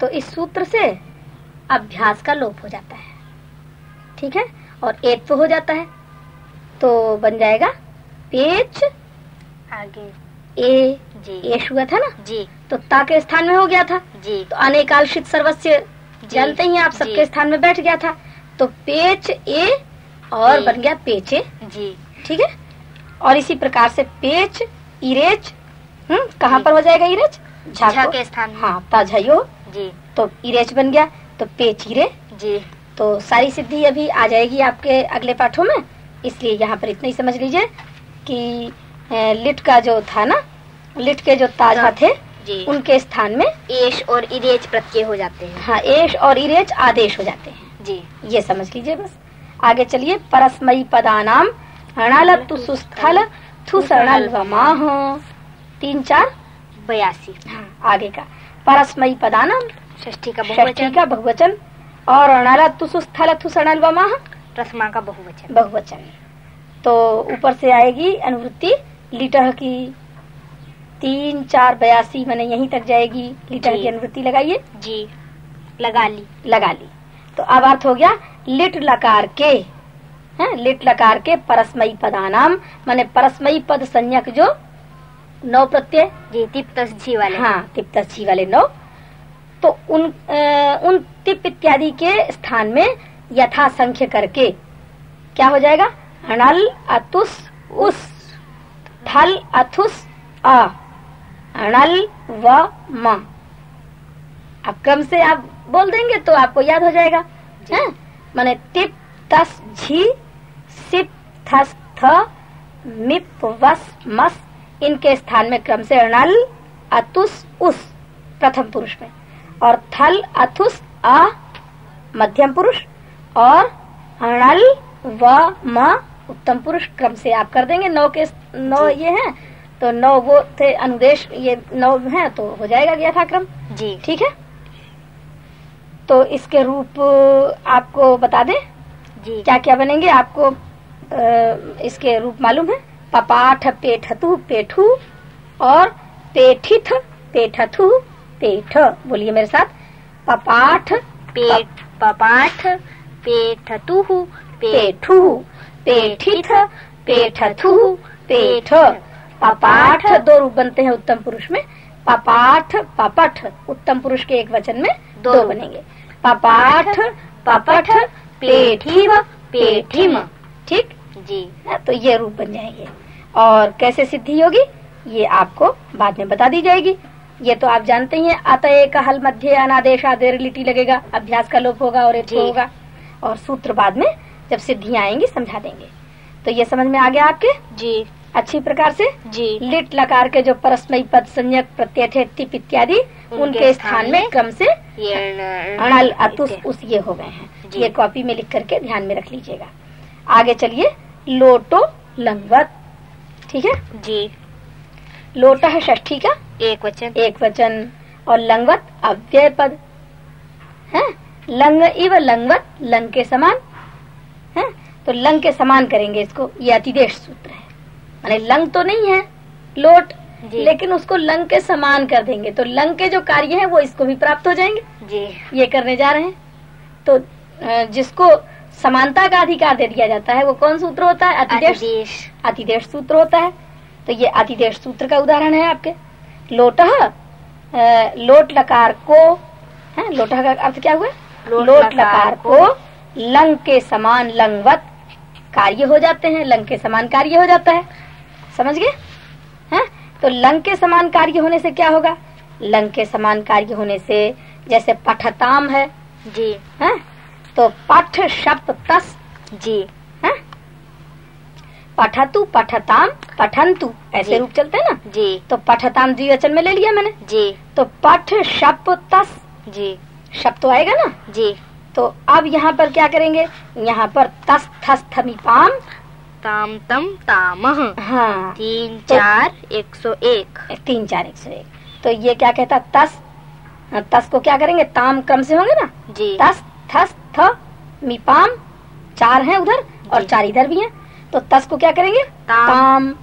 तो इस सूत्र से अभ्यास का लोप हो जाता है। ठीक है? और एक तो हो जाता है। तो बन जाएगा पेच आगे। ए जी। एश हुआ था ना? जी। तो ता के स्थान में हो गया था। जी। तो अनेकालशित सर्वस्व जानते ही आप सबके स्थान में बैठ गया था। तो पेच ए और बन गया पेचे। जी। ठीक है? और इसी प्रकार से पेच इरेच हम्म कहाँ पर हो जाएगा इरेच? झा के स्थान हाँ ताझयो जी। तो इरेच बन गया तो पेचीरे जी। तो सारी सिद्धि अभी आ जाएगी आपके अगले पाठों में इसलिए यहाँ पर इतना ही समझ लीजिए कि लिट का जो था ना लिट के जो ताज़ा हाँ। थे जी। उनके स्थान में एश और इरेज प्रत्यय हो जाते हैं। हाँ एश और इरेच आदेश हो जाते हैं। जी। ये समझ लीजिए बस। आगे चलिए परस्मयी पदानाम अणल तुसुस्थल थुसणल तीन चार? बयासी। हाँ, आगे का। परस्मयी पदानाम षष्ठी का षष्ठी का बहुवचन। और अणल तुसुस्थल थुसणल वमाह प्रथमा का बहुवचन। बहुवचन। तो ऊपर से आएगी अनुवृत्ति। लीटर की तीन चार बयासी मैंने यहीं तक जाएगी। लीटर की अनुवृत्ति लगाइए। जी। लगा ली। लगा ली। तो अब अर्थ हो गया लिट लकार के हैं लिट लकार के परस्मयी पदानाम माने परस्मयी पद संज्ञक जो नौ प्रत्यय? जी तिप्त जी वाले। हाँ तिप्त छी वाले नौ। तो उन अ, उन तिप इत्यादि के स्थान में यथा संख्य करके क्या हो जाएगा? अनल अतुस उस थल अथुस अ। अनल व म। अब क्रम से आप बोल देंगे तो आपको याद हो जाएगा। जी। हैं? माने टिप तस झी सिप थस थ मिप वस मस इनके स्थान में क्रम से अनल अतुस उस प्रथम पुरुष में। और थल अथुस अ मध्यम पुरुष। और अणल व म उत्तम पुरुष क्रम से आप कर देंगे। नौ के नौ ये हैं तो नौ वो थे अनुदेश ये नौ हैं तो हो जाएगा यथाक्रम जी। ठीक है? तो इसके रूप आपको बता दें? जी। क्या क्या बनेंगे? आपको अ, इसके रूप मालूम है? पपाठ पेठतु पेठू और पेठिथ पेठथु पेठ। बोलिए मेरे साथ। पपाठ पेट पपाठ पेठतुः पेठू पेठिथ पेठथु पेठ। पपाठ दो रूप बनते हैं उत्तम पुरुष में। पपाठ पपठ उत्तम पुरुष के एक वचन में दो दो। बनेंगे। पपाठ पपठ पेठीव पेठिम। ठीक? जी है, तो ये रूप बन जाएँगे। और कैसे सिद्धि होगी ये आपको बाद में बता दी जाएगी। ये तो आप जानते ही हैं अतः का हल मध्य अनादेश आदेर लिटी लगेगा अभ्यास का लोप होगा और एक होगा। और सूत्र बाद में जब सिद्धियाँ आएँगी समझा देंगे। तो ये समझ में आ गया आपके? जी। अच्छी प्रकार से? जी। लिट लकार के जो परस्मयी पद संयक प्रत्यय थे तिप इत्यादि उनके स्थान में क्रम से अणल अतुस उस ये हो गए हैं। ये कॉपी में लिख करके ध्यान में रख लीजिएगा। आगे चलिए। लोटो लंगवत। ठीक है? जी। लोटा है षष्ठी का एक वचन। एक वचन। और लंगवत अव्यय पद है? लंग इव लंगवत लंग के समान। है? तो लंग के समान करेंगे इसको। ये अतिदेश सूत्र है। माने लंग तो नहीं है लोट। लेकिन उसको लंग के समान कर देंगे। तो लंग के जो कार्य है वो इसको भी प्राप्त हो जाएँगे। जी। ये करने जा रहे हैं। तो जिसको समानता का अधिकार दे दिया जाता है। वो कौन सूत्र होता है? अतिदेश। अतिदेश। सूत्र होता है। तो ये अतिदेश सूत्र का उदाहरण है आपके। लोट लोट लकार को है लोट का अर्थ क्या हुआ? लोट लकार को लंग के समान लंगवत कार्य हो जाते हैं। लंग के समान कार्य हो जाता है। समझ गए? हैं? तो लंग के समान कार्य होने से क्या होगा? लंग के समान कार्य होने से जैसे पठताम है। जी। हैं? तो पठ शप तस। जी। हैं? पठतु पठताम पठंतु ऐसे रूप चलते हैं ना? जी। तो पठताम द्विवचन में ले लिया मैंने। जी। तो पठ शप तस। जी। शप तो आएगा ना? जी। तो अब यहाँ पर क्या करेंगे? यहाँ पर तस थस थमी पाम। ताम तम ताम हाँ। तीन तो- चार एक सौ एक। तीन चार एक सौ एक। तो ये क्या कहता? तस। तस को क्या करेंगे? ताम क्रम से होंगे ना? जी। तस थस थ मीपाम चार हैं उधर और चार इधर भी हैं। तो तस को क्या करेंगे? ताम। ताम।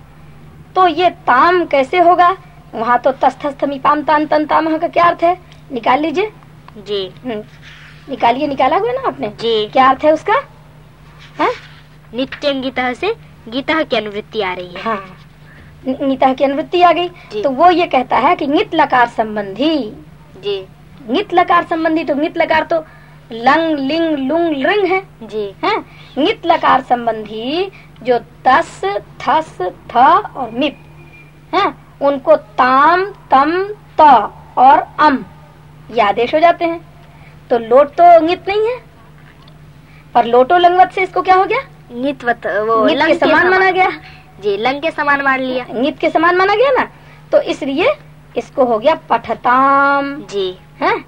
तो ये ताम कैसे होगा? वहाँ तो तस थस मीपाम तान तन ताम का क्या अर्थ है? निकाल लीजिए। जी। हम्म, निकालिए निकाला हुआ ना आपने? जी। क्या अर्थ है उसका? हाँ? नित्यं गीता से गीता की अनुवृत्ति आ रही है। हाँ। गीता की अनुवृत्ति आ गई। तो वो ये कहता है कि नित लकार संबंधी। जी। नित लकार संबंधी तो नित लकार तो लंग लिंग लुंग लिंग है। जी। है? नित लकार संबंधी जो तस थस थ और मिप हैं उनको ताम तम त और अम ये आदेश हो जाते हैं। तो लोट तो नित नहीं है। पर लोटो लंगवत से इसको क्या हो गया? नित्वत वो नित लंग के समान। माना गया। जी लंग के समान मान लिया। नित के समान माना गया ना? तो इसलिए इसको हो गया पठताम। जी। है?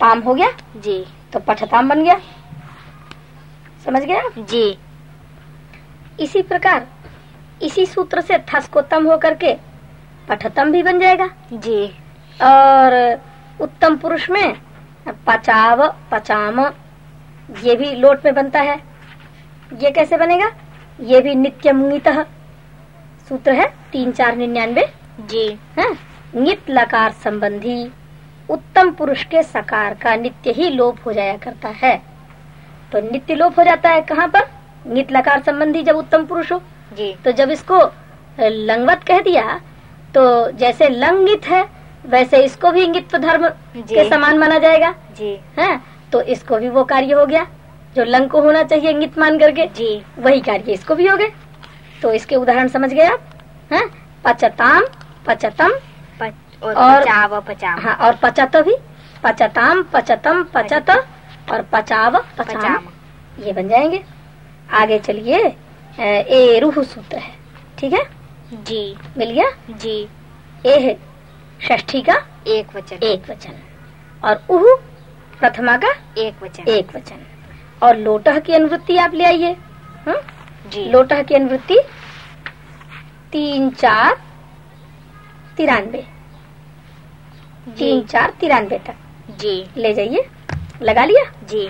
ताम हो गया? जी। तो पठताम बन गया। समझ गया? जी। इसी प्रकार इसी सूत्र से थस को तम होकर के पठतम भी बन जाएगा। जी। और उत्तम पुरुष में पचाव पचाम ये भी लोट में बनता है। ये कैसे बनेगा? ये भी नित्य मुंगित सूत्र है तीन चार निन्यानवे। जी। है नित लकार संबंधी। उत्तम पुरुष के सकार का नित्य ही लोप हो जाया करता है। तो नित्य लोप हो जाता है कहाँ पर? नित लकार संबंधी जब उत्तम पुरुष हो। जी। तो जब इसको लंगवत कह दिया तो जैसे लंगित है वैसे इसको भी इंगित धर्म के समान माना जाएगा। जी। है तो इसको भी वो कार्य हो गया जो लंग को होना चाहिए इंगित मान करके। जी। वही कार्य इसको भी हो गए। तो इसके उदाहरण समझ गए आप? है पचताम पचतम पच और और- पचाव पचाव। हाँ और पचत भी। पचताम पचतम पचत और पचाव पचाम। पचाम। ये बन जाएँगे। आगे चलिए ए रूह सूत्र है। ठीक है? जी। मिल गया? जी। ए है षष्ठी का एक वचन। एक वचन। और उह प्रथमा का एक वचन। एक वचन। और लोटह की अनुवृत्ति आप ले आइए। हम्म? जी। लोटह की अनुवृत्ति तीन चार तिरानवे। तीन चार तिरानवे तक। जी। ले जाइए। लगा लिया? जी।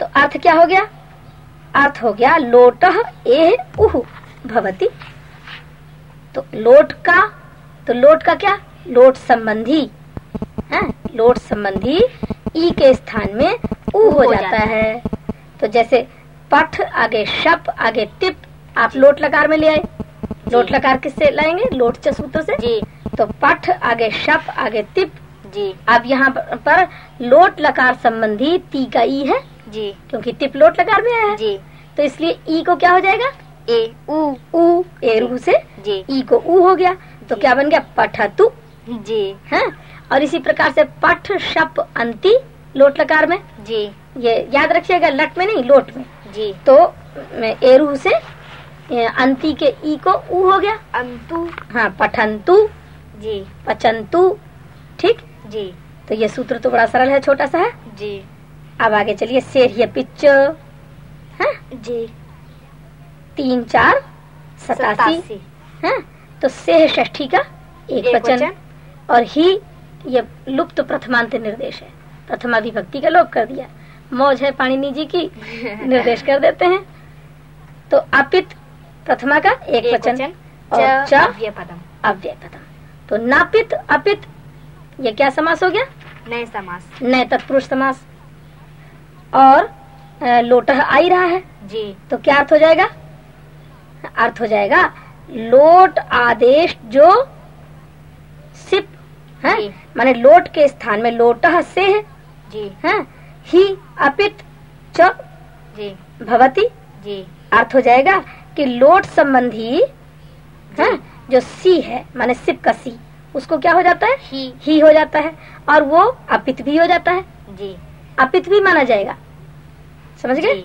तो अर्थ क्या हो गया? अर्थ हो गया लोट ए उह भवती। तो लोट का तो लोट का क्या? लोट संबंधी। है लोट संबंधी ई के स्थान में उ हो हो जाता है। तो जैसे पठ आगे शप आगे टिप आप लोट लकार में ले आए। लोट लकार किससे लाएँगे? लोट च सूत्र से? जी। तो पठ आगे शप आगे तिप। जी। अब यहाँ पर लोट लकार संबंधी ती का ई है। जी। क्योंकि तिप लोट लकार में है। जी। तो इसलिए ई को क्या हो जाएगा? ए उ ऊ ए रू से जी। ई को ऊ हो गया। तो क्या बन गया? पठतु। जी। है? और इसी प्रकार से पठ शप अंति लोट लकार में। जी। ये याद रखिएगा लट में नहीं लोट में। जी। तो एरू से अंति के ई को ऊ हो गया। अंतु। हाँ पठंतु। जी। पचंतु ठीक? जी। तो ये सूत्र तो बड़ा सरल है छोटा सा है? जी। अब आगे चलिए शेर पिच है? जी। तीन चार सतासी। है? तो सेह षष्ठी का एक, एक वचन। और ही ये लुप्त प्रथमांत निर्देश है। प्रथमा विभक्ति का लोप कर दिया। मौज है पाणिनि जी की निर्देश कर देते हैं। तो अपित प्रथमा का एक, एक वचन, और च च अव्यय पदम अव्यय पदम तो नापित अपित ये क्या समास हो गया? नए समास। नए तत्पुरुष समास। और लोटह आ ही रहा है। जी। तो क्या अर्थ हो जाएगा? अर्थ हो जाएगा लोट आदेश जो सिप है? माने लोट के स्थान में लोटह से है। जी। है? ही अपित च जी। भवती। जी। अर्थ हो जाएगा कि लोट संबंधी है? जो सी है माने सिप का सी उसको क्या हो जाता है? ही। ही हो जाता है। और वो अपित भी हो जाता है। जी। अपित भी माना जाएगा। समझ गए?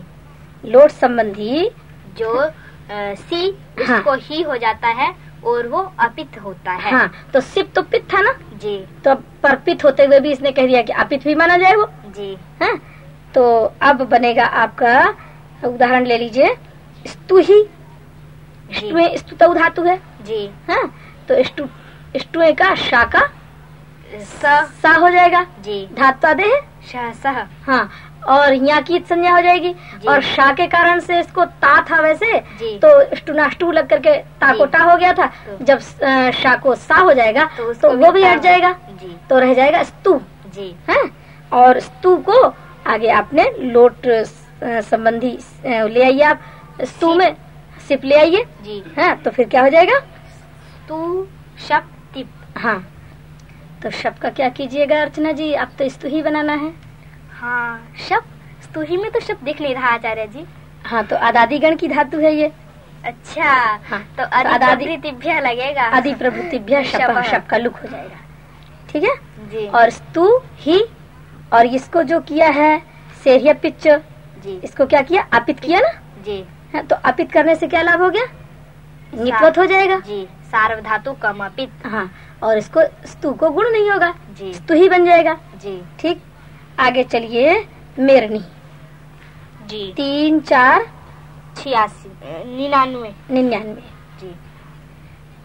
लोट संबंधी जो अ, सी हाँ। उसको ही हो जाता है और वो अपित होता है। हाँ तो सिप तो पित था ना? जी। तो पर पित होते हुए भी इसने कह दिया कि अपित भी माना जाए वो। जी। है तो अब बनेगा आपका उदाहरण ले लीजिए स्तु ही में स्तुत धातु है। जी। हाँ तो स्तु स्तुए का शा का? सा। हो जाएगा? जी। धातु दे है? श सह हाँ और यहाँ की संज्ञा हो जाएगी। और शाह के कारण से इसको ता था वैसे तो स्टुनाष्टु लग करके ता को टा हो गया था। तो- जब शाह को सा हो जाएगा तो तो वो भी हट जाएगा। जी। तो रह जाएगा स्तु जी। है और स्तु को आगे आपने लोट संबंधी ले आइए आप। स्तु में सिप ले आइए। जी। हाँ तो फिर क्या हो जाएगा? तू शप तिप हाँ तो शब का क्या कीजिएगा अर्चना जी? आप तो स्तु ही बनाना है। हाँ शप स्तुही में तो शप दिख नहीं रहा आचार्य जी। हाँ तो आदादी गण की धातु है ये। अच्छा हाँ, तो तो आदादी- अधिप्रवृत्तिभ्य लगेगा। आदि प्रवृत्तिभ्य शब शब। शब का लुक हो जाएगा। ठीक है? जी। और स्तु ही और इसको जो किया है सेरिया पिच जी। इसको क्या किया? अपित किया ना? जी। हाँ, तो अपित करने से क्या लाभ हो गया? निपत हो जाएगा। जी सार्वधातु कमपित हाँ और इसको स्तु को गुण नहीं होगा। जी। स्तु ही बन जाएगा। जी। ठीक? आगे चलिए मेरनी। जी। तीन चार। छियासी। निन्यानवे। निन्यानवे। जी।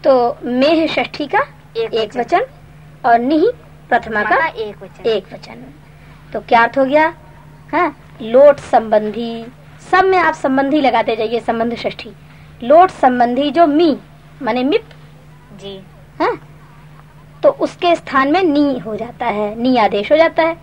तो मेह षष्ठी का एक एक वचन। वचन और निहि प्रथमा का एक वचन। एक वचन। तो क्या अर्थ हो गया? है लोट संबंधी। सब में आप संबंधी लगाते जाइए संबंध षष्ठी। लोट संबंधी जो मी माने मिप। जी। है? तो उसके स्थान में नी हो जाता है नी आदेश हो जाता है।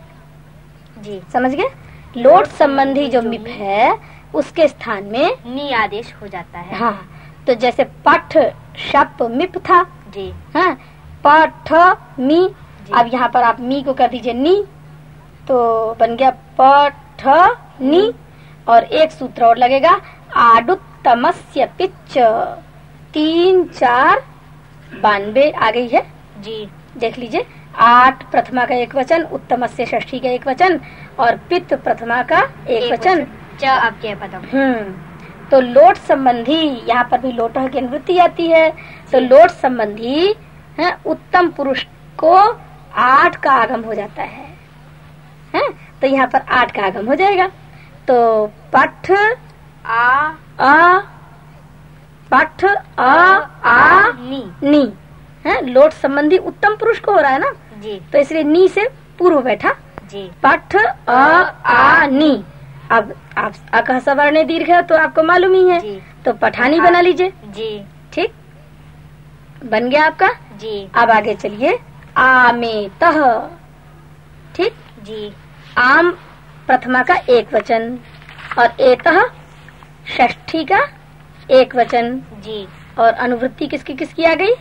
जी। समझ गए? लोट संबंधी जो मिप है उसके स्थान में नी आदेश हो जाता है। हाँ तो जैसे पठ शप मिप था। जी। हाँ? पठ मी। अब यहाँ पर आप मी को कर दीजिए नी। तो बन गया पठ नी। और एक सूत्र और लगेगा आडुत्तमस्य पिच तीन चार बानवे आ गई है? जी। देख लीजिए आठ प्रथमा का एक वचन उत्तम से षष्ठी का एक वचन और पित्त प्रथमा का एक, एक वचन। पदम हम्म तो लोट संबंधी यहाँ पर भी लोट की अनुवृत्ति आती है तो लोट संबंधी है, उत्तम पुरुष को आठ का आगम हो जाता है। है? तो यहाँ पर आठ का आगम हो जाएगा। तो पठ आ आ पठ आ आ नी। नी। है? लोट संबंधी उत्तम पुरुष को हो रहा है ना? जी। तो इसलिए नी से पूर्व बैठा। जी। पठ अ आ नी। अब आप अकह सवर्ण दीर्घ है तो आपको मालूम ही है। जी। तो पठानी बना लीजिए। जी। ठीक? बन गया आपका? जी। अब आगे चलिए। आमे तह ठीक? जी। आम प्रथमा का एक वचन और एतः षष्ठी का एक वचन। जी। और अनुवृत्ति किसकी किसकी आ गई?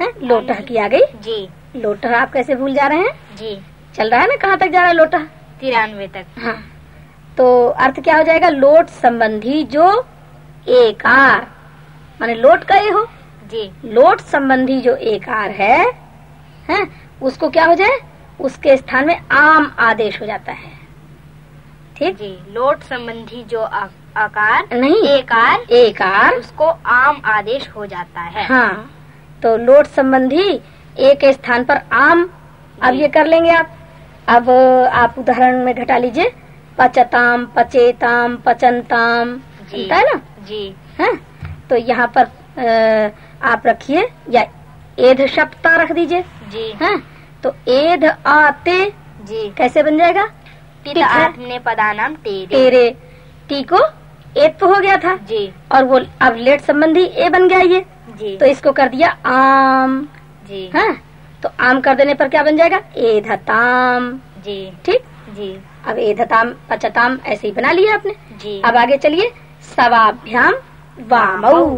है? लोटह की आ गई? जी। लोटह आप कैसे भूल जा रहे हैं? जी। चल रहा है ना? कहाँ तक जा रहा है लोटह? तिरानवे तक। हाँ। तो अर्थ क्या हो जाएगा? लोट संबंधी जो एकार माने लोट का ये हो? जी। लोट संबंधी जो एकार है हैं उसको क्या हो जाए? उसके स्थान में आम आदेश हो जाता है। ठीक जी लोट संबंधी जो आ- आकार नहीं। एकार एकार उसको आम आदेश हो जाता है। हाँ तो लोट संबंधी एक स्थान पर आम अब ये कर लेंगे आप। अब आप उदाहरण में घटा लीजिए। पचताम पचेताम पचनताम है ना? जी। है तो यहाँ पर आप रखिए या एध शब्दा रख दीजिए। जी। है तो एध आते जी। कैसे बन जाएगा? पित है। आत्मने पदानाम तेरे। तेरे टी को एत तो हो गया था। जी। और वो अब लेट संबंधी ए बन गया ये। जी। तो इसको कर दिया आम। जी। है? तो आम कर देने पर क्या बन जाएगा? एधताम जी। ठीक? जी। अब एधताम पचताम ऐसे ही बना लिया आपने। जी। अब आगे चलिए। सवाभ्याम वामऊ।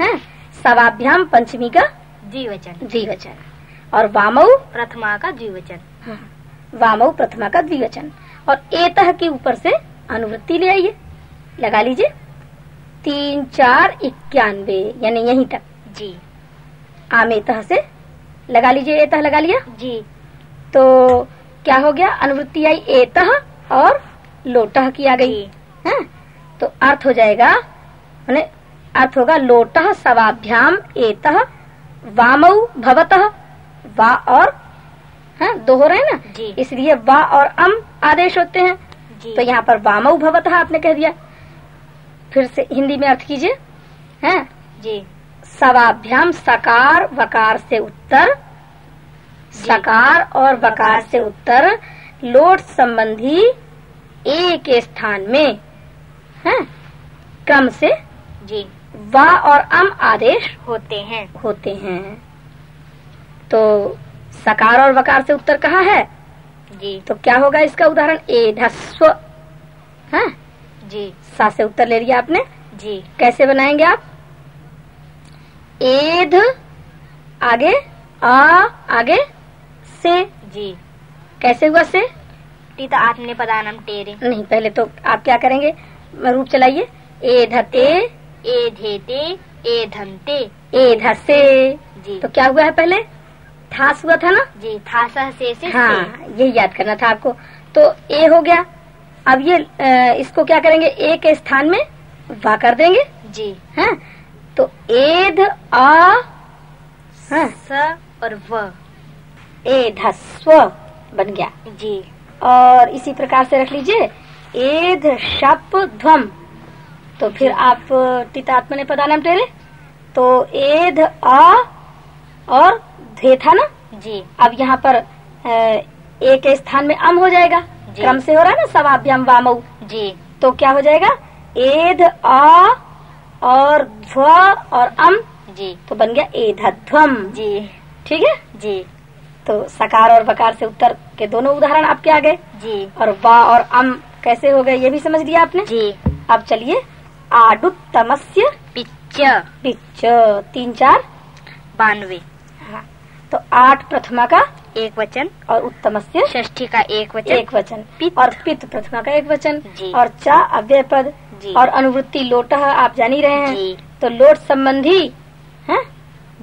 है? सवाभ्याम पंचमी का द्विवचन। द्विवचन। और वामऊ? प्रथमा का द्विवचन। हाँ, वामऊ प्रथमा का द्विवचन। और एतः के ऊपर से अनुवृत्ति ले आइए। लगा लीजिए। तीन चार इक्यानवे यानी यहीं तक। जी। आम आमेतः से लगा लीजिए एतः लगा लिया। जी। तो क्या हो गया? अनुवृत्ति आई एतः और लोटह की आ गई। है? तो अर्थ हो जाएगा मैंने अर्थ होगा लोटह सवाभ्याम एतः वामऊ भवतः वा और है दो हो रहे हैं ना? इसलिए वा और अम आदेश होते हैं। तो यहाँ पर वामऊ भवतः आपने कह दिया। फिर से हिंदी में अर्थ कीजिए। हैं? जी। सवाभ्याम सकार वकार से उत्तर। सकार और वकार से उत्तर। लोट संबंधी एक स्थान में। है? क्रम से। जी। वा और अम आदेश होते हैं। होते हैं। तो सकार और वकार से उत्तर कहा है? जी। तो क्या होगा इसका उदाहरण? एधस्व हाँ? जी। सा से उत्तर ले लिया आपने। जी। कैसे बनाएँगे आप? एध आगे आ आगे से। जी। कैसे हुआ से? टी तो आपने आत्मने पदानम टेरे नहीं पहले तो आप क्या करेंगे? रूप चलाइए। एधते ए धेते ए धनते। एधसे जी। तो क्या हुआ है पहले? थास हुआ था ना? जी था से से हाँ यही याद करना था आपको। तो ए हो गया। अब ये अ, इसको क्या करेंगे? ए के स्थान में वा कर देंगे। जी। हैं तो एध आ हाँ, स और व। एधस्व बन गया। जी। और इसी प्रकार से रख लीजिए। एध शप ध्वम। तो फिर आप तितात्म ने पदानाम टेरे तो एध आ और ध्वे था ना? जी। अब यहाँ पर अ, ए के स्थान में अम हो जाएगा। क्रम से हो रहा है ना? सवाभ्याम वामऊ जी। तो क्या हो जाएगा? एध आ और ध्व और अम। जी। तो बन गया एधध्वम। जी। ठीक है? जी। तो सकार और बकार से उत्तर के दोनों उदाहरण आपके आ गए जी। और वा और अम कैसे हो गए ये भी समझ लिया आपने? जी। अब चलिए आडुत्तमस्य पिच्च। पिच तीन चार। बानवे। तो आठ प्रथमा का एक वचन। और उत्तमस्य षष्ठी का एक वचन। एक वचन। पित्त। और पित प्रथमा का एक वचन। और चा अव्यय पद। और अनुवृत्ति लोट आप जान ही रहे हैं। तो लोट संबंधी है?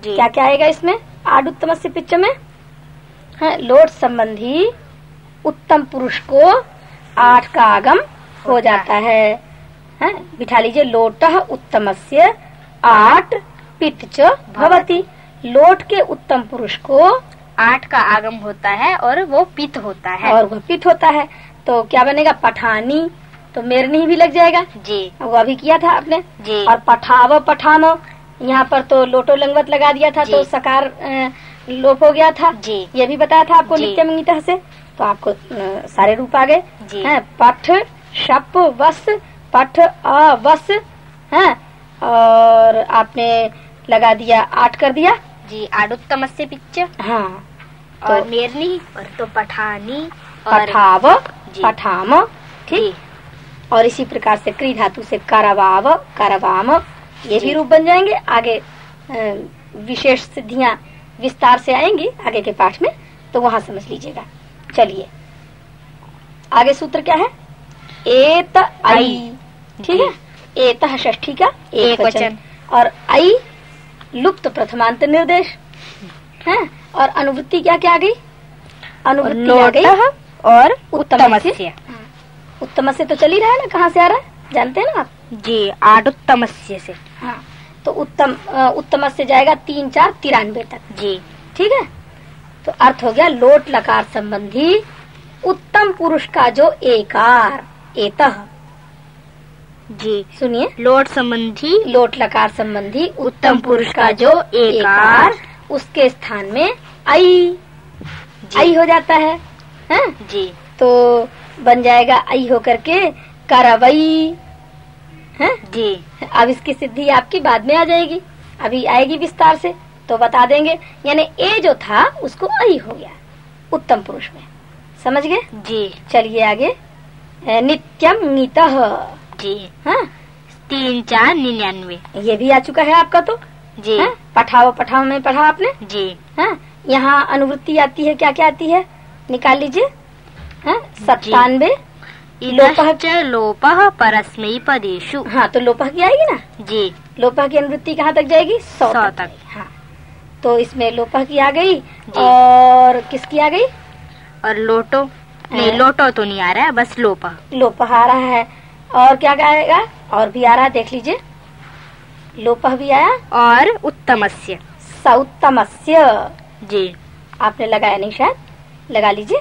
जी। क्या क्या आएगा इसमें? आडुत्तम से पिच में है? लोट संबंधी उत्तम पुरुष को आठ का आगम हो जाता है। हैं? बिठा लीजिए लोट उत्तम से आठ पित भवती। लोट के उत्तम पुरुष को आठ का आगम होता है और वो पित होता है। और वो पित होता है। तो क्या बनेगा? पठानी। तो मेरनी भी लग जाएगा। जी। वो अभी किया था आपने। जी। और पठाव पठानो। यहाँ पर तो लोटो लंगवत लगा दिया था तो सकार लोप हो गया था। जी। ये भी बताया था आपको। नित्य मंगिता से। तो आपको सारे रूप आ गए। हैं पठ शप वस पठ अवस वस। है और आपने लगा दिया आठ कर दिया। जी आडुत्तम से पिच्च। हाँ और तो- मेरनी और तो पठानी। और पठाव पठाम ठीक? और इसी प्रकार से क्री धातु से करवाव करवाम ये भी रूप बन जाएँगे। आगे विशेष सिद्धियाँ विस्तार से आएँगी आगे के पाठ में तो वहाँ समझ लीजिएगा। चलिए। आगे सूत्र क्या है? एत आई। ठीक है? एत षष्ठी का एक, वचन। और आई लुप्त प्रथमांत निर्देश। है? और अनुवृत्ति क्या क्या आ गई? अनुवृत्ति आ गई? और उत्तमस्य। उत्तम से तो चल ही रहा है ना कहाँ से आ रहा है? जानते हैं ना आप? जी आठ उत्तम से। हाँ तो उत्तम उत्तम से जाएगा तीन चार तिरानवे तक। जी। ठीक है? तो अर्थ हो गया लोट लकार संबंधी उत्तम पुरुष का जो एकार एतः। जी। सुनिए। लोट संबंधी लोट लकार संबंधी उत्तम पुरुष का जो एकार उसके स्थान में आई। आई हो जाता है हैं? जी। तो बन जाएगा आई होकर के करवई हैं? जी। अब इसकी सिद्धि आपकी बाद में आ जाएगी। अभी आएगी विस्तार से तो बता देंगे। यानी ए जो था उसको आई हो गया उत्तम पुरुष में। समझ गए? जी। चलिए आगे। नित्यम नीत। जी हाँ। तीन चार निन्यानवे। ये भी आ चुका है आपका तो? जी। हाँ? पठाओ पठाओ में पढ़ा आपने? जी। हाँ? यहाँ अनुवृत्ति आती है क्या क्या आती है? निकाल लीजिए। हाँ? सत्तानवे। लोपह लोपः परस्मै पदेषु। हाँ तो लोपह की आएगी ना? जी। लोपह की अनुवृत्ति कहाँ तक जाएगी? सौ सौ तक। तक। हाँ। तो इसमें लोपह की आ गई और किसकी आ गई? और लोटो? नहीं हाँ। लोटो तो नहीं आ रहा है बस लोपा। लोपह आ रहा है। और क्या आएगा और भी आ रहा है देख लीजिए। लोपह भी आया। और उत्तमस्य। सौतमस्य जी। आपने लगाया नहीं शायद? लगा लीजिए।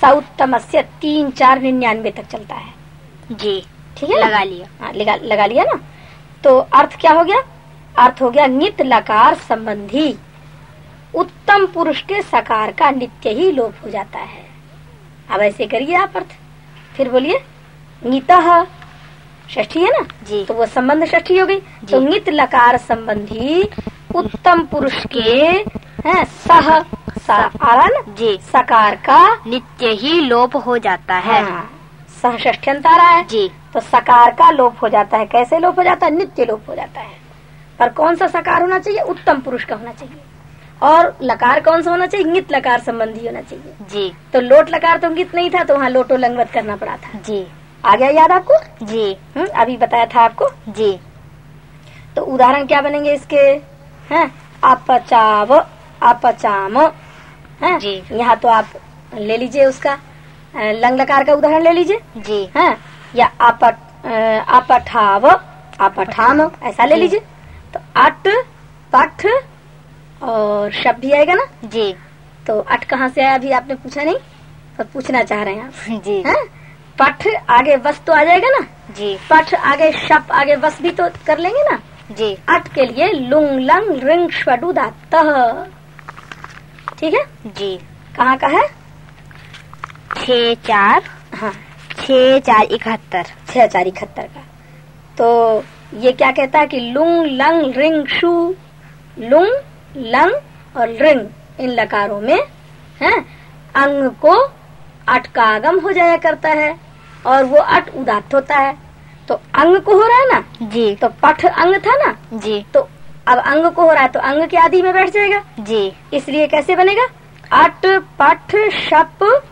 सौतमस्य तीन चार निन्यानवे तक चलता है। जी। ठीक है लगा लिया। हाँ, लगा लगा लिया ना? तो अर्थ क्या हो गया? अर्थ हो गया नित लकार संबंधी। उत्तम पुरुष के सकार का नित्य ही लोप हो जाता है। अब ऐसे करिए आप अर्थ। फिर बोलिए नित षष्ठी है ना? जी। तो वो संबंध षष्ठी हो गई। तो नित लकार संबंधी उत्तम पुरुष के हैं सह सा जी। सकार का नित्य ही लोप हो जाता है। हाँ, सह षष्ठ्यंत आ रहा है। जी। तो सकार का लोप हो जाता है। कैसे लोप हो जाता है? नित्य लोप हो जाता है। पर कौन सा सकार होना चाहिए? उत्तम पुरुष का होना चाहिए। और लकार कौन सा होना चाहिए? नित लकार संबंधी होना चाहिए। जी। तो लोट लकार तो गीत नहीं था तो वहाँ लोटो लंगवत करना पड़ा था। जी। आ गया याद आपको? जी। हम्म, अभी बताया था आपको? जी। तो उदाहरण क्या बनेंगे इसके? हैं? अपचाव अपचाम। हैं? जी। यहाँ तो आप ले लीजिए उसका। लंग लकार का उदाहरण ले लीजिए। जी। हैं? या अपट अ, अपठाव अपठाम ऐसा ले। लीजिए। तो अट पठ और शब्द भी आएगा ना? जी। तो अट कहाँ से आया? अभी आपने पूछा नहीं? तो पूछना चाह रहे हैं आप। जी। हैं? पठ आगे वस तो आ जाएगा ना? जी। पठ आगे शप आगे वस भी तो कर लेंगे ना? जी। अट के लिए लुंग लंग रिंग तह। ठीक है? जी। कहाँ का है? छः चार। हाँ। छः चार इकहत्तर। छह चार इकहत्तर का। तो ये क्या कहता है कि लुंग लंग रिंग शू लुंग लंग और रिंग इन लकारों में है? अंग को अट का आगम हो जाया करता है। और वो अट उदात होता है। तो अंग को हो रहा है ना? जी। तो पठ अंग था ना? जी। तो अब अंग को हो रहा है तो अंग के आदि में बैठ जाएगा। जी। इसलिए कैसे बनेगा? अट पठ शप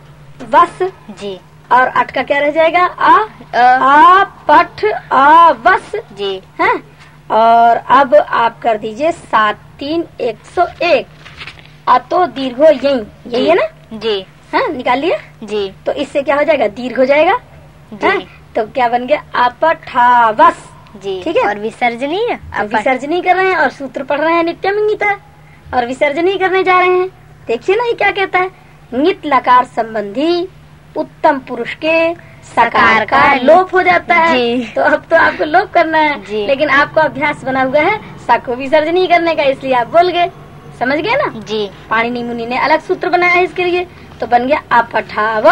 वस। जी। और अट का क्या रह जाएगा? आ अ। आ पठ आ वस। जी। है? और अब आप कर दीजिए सात तीन एक सौ एक। अतो दीर्घो यही। यही है ना? जी। हाँ? निकाल लिया? जी। तो इससे क्या हो जाएगा? दीर्घ हो जाएगा। हाँ? तो क्या बन गया? अपठावस। जी। ठीक है? और विसर्जनीय? अब विसर्जनी कर रहे हैं और सूत्र पढ़ रहे हैं नित्यम गीता और विसर्जनी करने जा रहे हैं। देखिए ना ये क्या कहता है? नित लकार संबंधी उत्तम पुरुष के सकार का लोप हो जाता है। तो अब तो आपको लोप करना है। लेकिन आपको अभ्यास बना हुआ है सा को विसर्जनी करने का इसलिए आप बोल गए। समझ गए ना? जी। पाणिनि मुनि ने अलग सूत्र बनाया है इसके लिए। तो बन गया अपठाव।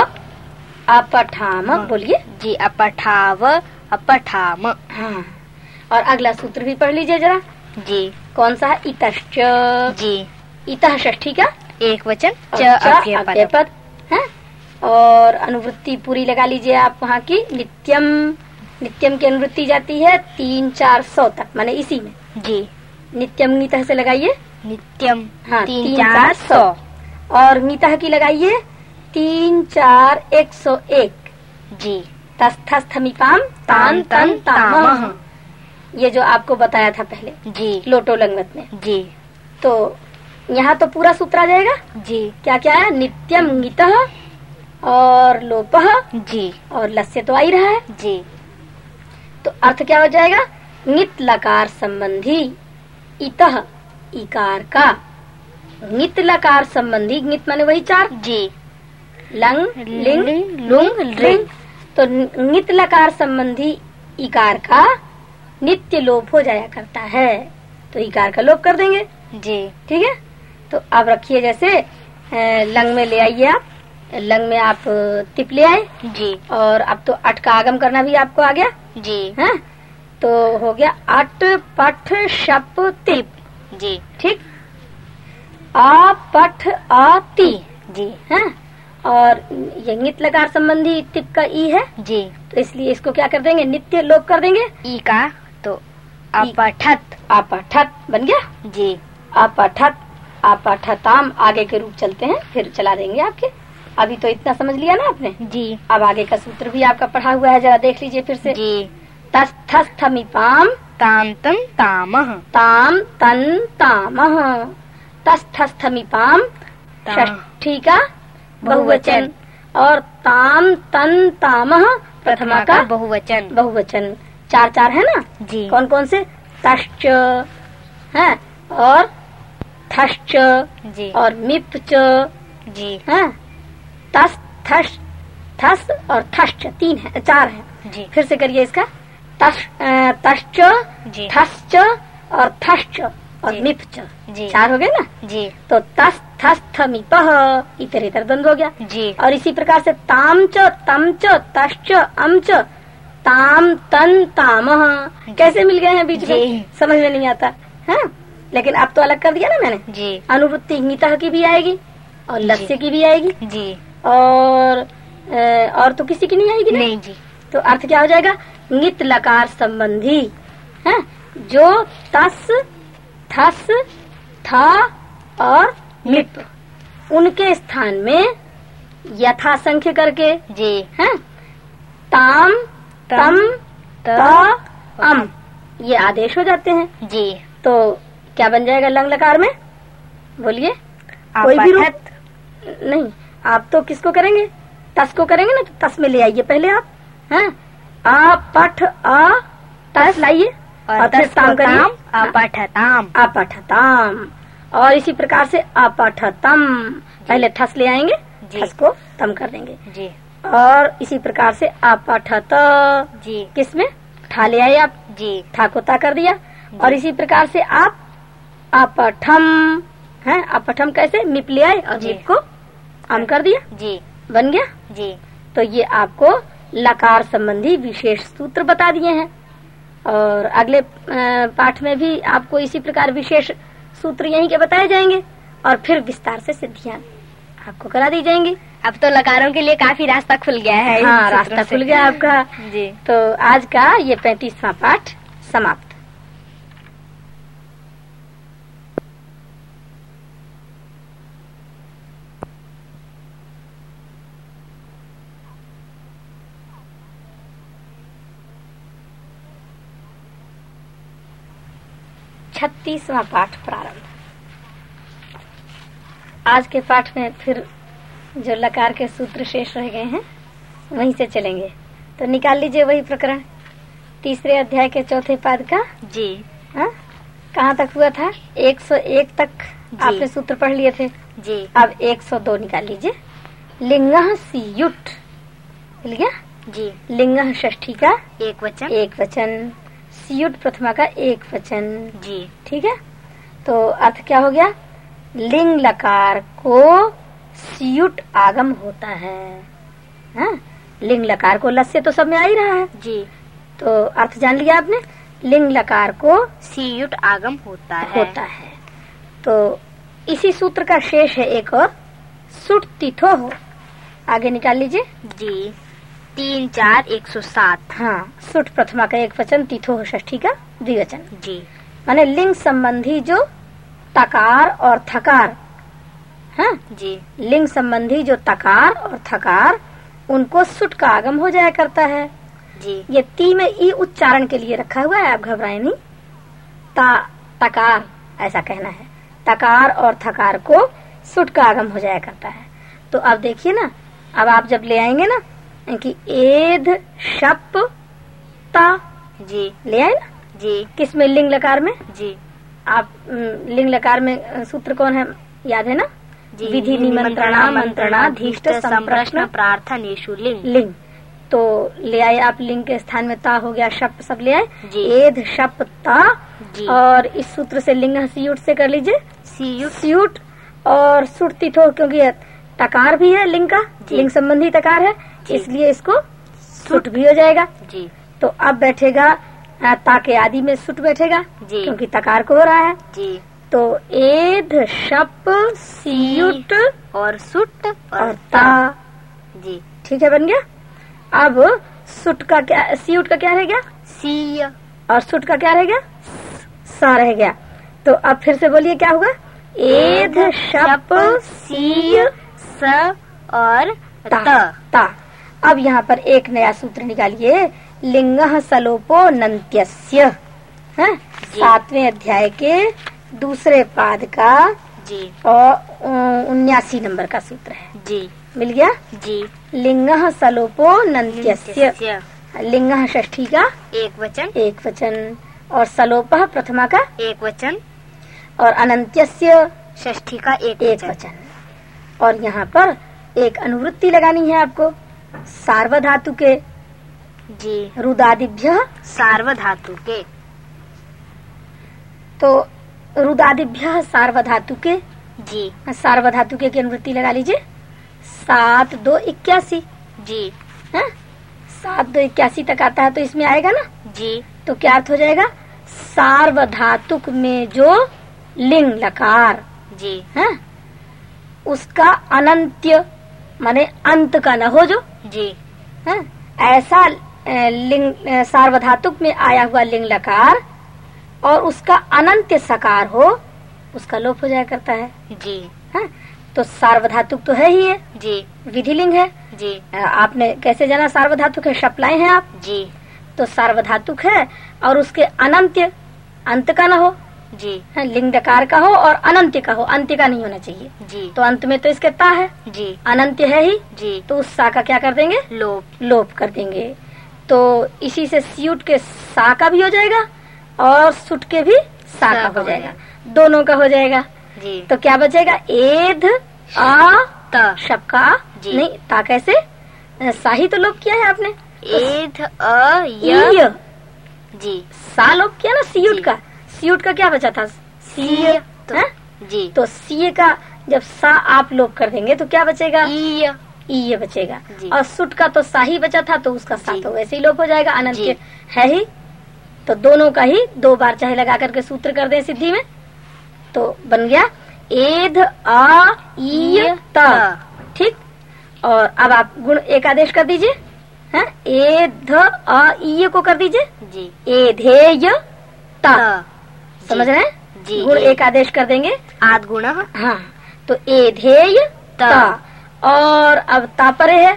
अपठाम हाँ। बोलिए। जी अपठाव अपठाम। हाँ। और अगला सूत्र भी पढ़ लीजिए जरा। जी। कौन सा है? इतश्च। जी। इत षष्ठी का एक वचन च अव्ययपद अव्ययपद है? और अनुवृत्ति पूरी लगा लीजिए आप वहाँ की। नित्यम नित्यम की अनुवृत्ति जाती है तीन चार सौ तक माने इसी में। जी। नित्यम नीतः से लगाइए। नित्यम हाँ तीन तीन चार सौ। और नीतः की लगाइए तीन चार एक सौ एक। जी। तस्थस्थमिपाम तान तन तामह ये जो आपको बताया था पहले जी। लोटो लंगत में। जी। तो यहाँ तो पूरा सूत्र आ जाएगा? जी। क्या क्या है? नित्यम गीत और लोपह जी। और लस्य तो आ ही रहा है। जी। तो अर्थ क्या हो जाएगा? नित लकार संबंधी इत इकार का। नित लकार संबंधी नित माने वही चार। जी। लंग लिंग लिंग, लुंग तो नित लकार संबंधी इकार का नित्य लोप हो जाया करता है। तो इकार का लोप कर देंगे। जी। ठीक है? तो अब रखिए जैसे लंग में ले आइए आप। लंग में आप तिप ले आए। जी। और अब तो अट का आगम करना भी आपको आ गया। जी। है? तो हो गया अट पठ शप तिप जी। ठीक? आ पठ आ ती। जी। है? और ये नित लकार संबंधी तिप का ई है। जी। तो इसलिए इसको क्या कर देंगे? नित्य लोप कर देंगे। ई का? तो अपठत। अपठत। बन गया? जी। अपठत। अपठताम। आगे के रूप चलते हैं फिर चला देंगे आपके। अभी तो इतना समझ लिया ना आपने? जी। अब आगे का सूत्र भी आपका पढ़ा हुआ है जरा देख लीजिए फिर से। जी। तस्थस्थमिपाम। तांतम तामह। ताम तन तामह। तस्थस्थमिपाम। ता- षष्ठी का बहुवचन। और ताम तन तामह प्रथमा का बहुवचन। बहुवचन। चार चार है ना? जी। कौन कौन से? तश्च है? और थश्च। जी। और मिप्च। जी। है? तस थश थस और थश्च। तीन है चार है। जी। फिर से करिए इसका। तश तश्च जी। थश्च और थश्च और जी। जी। चार हो गए ना? जी। तो तस थस थ मिपह इतर इतर द्वंद्व हो गया जी। और इसी प्रकार से ताम च तम च तश्च अम च ताम। तन तामह कैसे मिल गए हैं बीच में? समझ में नहीं आता। है? लेकिन अब तो अलग कर दिया ना मैंने। जी। अनुवृत्ति इंगिता की भी आएगी और लक्ष्य की भी आएगी। जी। और अ, और तो किसी की नहीं आएगी ना? नहीं जी। तो अर्थ क्या हो जाएगा? नित लकार संबंधी। है? जो तस थस था और मिप उनके स्थान में यथा संख्य करके। जी। है? ताम तम त अम। ये आदेश हो जाते हैं। जी। तो क्या बन जाएगा लंग लकार में? बोलिए। कोई भी रूप नहीं आप तो किसको करेंगे? तस को करेंगे ना? तो तस में ले आइए पहले आप। हैं? आ पठ आ तस लाइए। और फिर ताम करिए हाँ। अपठताम अपठतम और इसी प्रकार से अपठतम पहले ठस ले आएँगे। ठस को तम कर देंगे। जी। और इसी प्रकार से अपठत जी। किसमें? ठा ले आए आप। जी। ठा को ता कर दिया। और इसी प्रकार से आप अपठम है अपठम कैसे? मिप ले आए और। मिप को अम कर दिया। जी। बन गया। जी। तो ये आपको लकार संबंधी विशेष सूत्र बता दिए हैं। और अगले पाठ में भी आपको इसी प्रकार विशेष सूत्र यहीं के बताए जाएँगे और फिर विस्तार से सिद्धियाँ आपको करा दी जाएँगी। अब तो लकारों के लिए काफ़ी रास्ता खुल गया है हाँ रास्ता खुल गया आपका। जी। तो आज का ये पैंतीसवा पाठ समाप्त। छत्तीसवा पाठ प्रारंभ। आज के पाठ में फिर जो लकार के सूत्र शेष रह गए हैं वहीं से चलेंगे। तो निकाल लीजिए वही प्रकरण। तीसरे अध्याय के चौथे पद का? जी। हाँ? कहाँ तक हुआ था? 101 तक आपने सूत्र पढ़ लिए थे। जी। अब 102 निकाल लीजिए। लिंग सियुट मिल गया? जी। लिंग षष्ठी का एक वचन। एक वचन। सियुट प्रथमा का एक वचन। जी। ठीक है? तो अर्थ क्या हो गया? लिंग लकार को सियुट आगम होता है। हाँ? लिंग लकार को लस्य तो सब में आ ही रहा है। जी। तो अर्थ जान लिया आपने? लिंग लकार को सीयुट आगम होता है। होता है। तो इसी सूत्र का शेष है एक और। सुट तिथो हो। आगे निकाल लीजिए। जी। तीन चार एक सौ सात। हाँ सुट प्रथमा का एक वचन तिथो हो षष्ठी का द्विवचन। जी। माने लिंग संबंधी जो तकार और थकार हाँ? जी। लिंग संबंधी जो तकार और थकार उनको सुट का आगम हो जाया करता है। जी। ये ती में ई उच्चारण के लिए रखा हुआ है आप घबराए नहीं। ता तकार ऐसा कहना है। तकार और थकार को सुट का आगम हो जाया करता है। तो अब देखिए ना अब आप जब ले आएँगे ना कि एध शप ता जी। ले आए? ना जी। किसमें? लिंग लकार में? जी। आप लिंग लकार में सूत्र कौन है? याद है ना? जी। विधि निमंत्रणा मंत्रणाधीष्ट संप्रश्न प्रार्थनेशु लिंग। लिंग। तो ले आए आप लिंग के स्थान में ता हो गया शप सब ले आए? जी। एध शप ता। जी। और इस सूत्र से लिंग सियुट से कर लीजिए। सीयुट। सियुट और सुरती थो क्योंकि ये तकार भी है लिंग का। लिंग संबंधी तकार है। इसलिए इसको सुट भी हो जाएगा। जी। तो अब बैठेगा अ, ता के आदि में सुट बैठेगा जी। क्योंकि तकार को हो रहा है। जी। तो एध शप सियुट और सुट और और ता। जी। ठीक है बन गया? अब सुट का क्या सीट का क्या रह गया? सी और सुट का क्या रह गया? सा रह गया। तो अब फिर से बोलिए क्या होगा एध शप सी स और त। ता। अब यहाँ पर एक नया सूत्र निकालिए। लिंग सलोपो नंत्यस्य हैं? सातवें अध्याय के दूसरे पाद का जी। और उन्यासी नंबर का सूत्र है। जी। मिल गया? जी। लिंग सलोपो नंत्यस्य। लिंग षष्ठी का एक वचन। एक वचन। और सलोप प्रथमा का एक वचन। और अनंत्यस्य षष्ठी का एक एक वचन। वचन। और यहाँ पर एक अनुवृत्ति लगानी है आपको। सार्वधातु के जी। रुदादिभ्य? सार्वधातु के तो रुदादिभ्य सार्वधातु के जी। सार्वधातु के अनुवृत्ति लगा लीजिए। सात दो इक्यासी। जी। है? सात दो इक्यासी तक आता है तो इसमें आएगा ना? जी। तो क्या अर्थ हो जाएगा? सार्वधातुक में जो लिंग लकार। जी। है? उसका अनंत्य माने अंत का न हो जो जी। है ऐसा लिंग सार्वधातुक में आया हुआ लिंग लकार और उसका अनंत सकार हो उसका लोप हो जाया करता है। जी। है तो सार्वधातुक तो है ही है। जी। विधि लिंग है। जी। आपने कैसे जाना सार्वधातुक है? शपलाए हैं आप। जी। तो सार्वधातुक है और उसके अनंत अंत का न हो। जी। है, लिंग डकार का हो और अनंत्य का हो अंत्य का नहीं होना चाहिए। जी। तो अंत में तो इसके ता है। जी। अनंत्य है ही। जी। तो उस सा का क्या कर देंगे? लोप। लोप कर देंगे। तो इसी से स्यूट के सा का भी हो जाएगा और सुट के भी सा का हो जाएगा। दोनों का हो जाएगा। जी। तो क्या बचेगा? एध आ त। शब का। नहीं ता कैसे? अ, सा ही तो लोप किया है आपने। एध अ जी। सा लोप किया ना सियूट जी। का। सियूट का क्या बचा था? सी तो- हैं? जी। तो सीय का जब सा आप लोप कर देंगे तो क्या बचेगा? ई ईय बचेगा। और सुट का तो सा ही बचा था तो उसका सा तो वैसे ही लोप हो जाएगा। अनंत जी। है ही। तो दोनों का ही दो बार चाहे लगा करके सूत्र कर दें सिद्धि में। तो बन गया एध आ त। ठीक? और अब आप गुण एक आदेश कर दीजिए। हैं? एध ईय को कर दीजिए। जी। एधेय त। समझ रहे हैं? जी, गुण एक आदेश कर देंगे। आद गुण। हाँ तो एधेय त। त। और अब तापरे है।